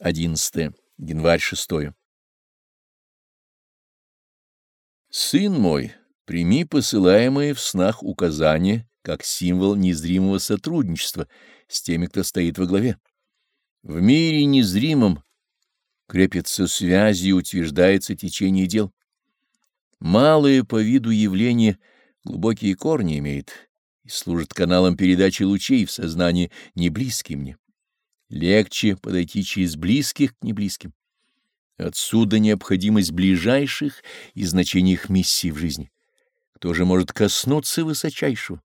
11. Январь 6. Сын мой, прими посылаемые в снах указания как символ незримого сотрудничества с теми, кто стоит во главе. В мире незримом крепится связи и утверждается течение дел. Малое по виду явление глубокие корни имеет и служит каналом передачи лучей в сознание не близким мне. Легче подойти через близких к неблизким. Отсюда необходимость ближайших и значение их миссии в жизни. Кто же может коснуться высочайшего?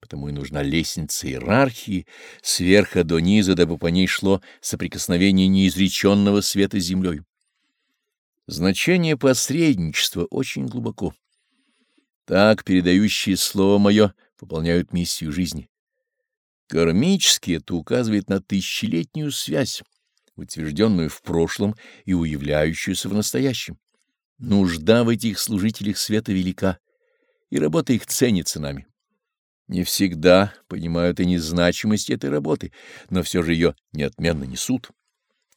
Потому и нужна лестница иерархии, сверха до низа, дабы по ней шло соприкосновение неизреченного света с землей. Значение посредничества очень глубоко. Так передающие слово мое выполняют миссию жизни. Кармически это указывает на тысячелетнюю связь, утвержденную в прошлом и уявляющуюся в настоящем. Нужда в этих служителях света велика, и работа их ценится нами. Не всегда понимают они значимость этой работы, но все же ее неотменно несут.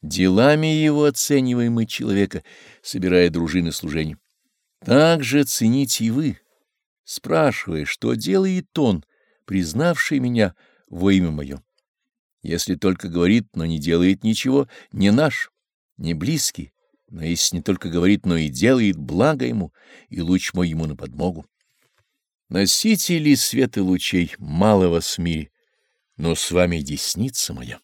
Делами его оцениваем мы человека, собирая дружины служения. Так же цените и вы, спрашивая, что делает он, признавший меня, во имя мое. Если только говорит, но не делает ничего, не наш, не близкий, но если не только говорит, но и делает, благо ему, и луч мой ему на подмогу. Носители света лучей, мало вас в мире, но с вами десница моя.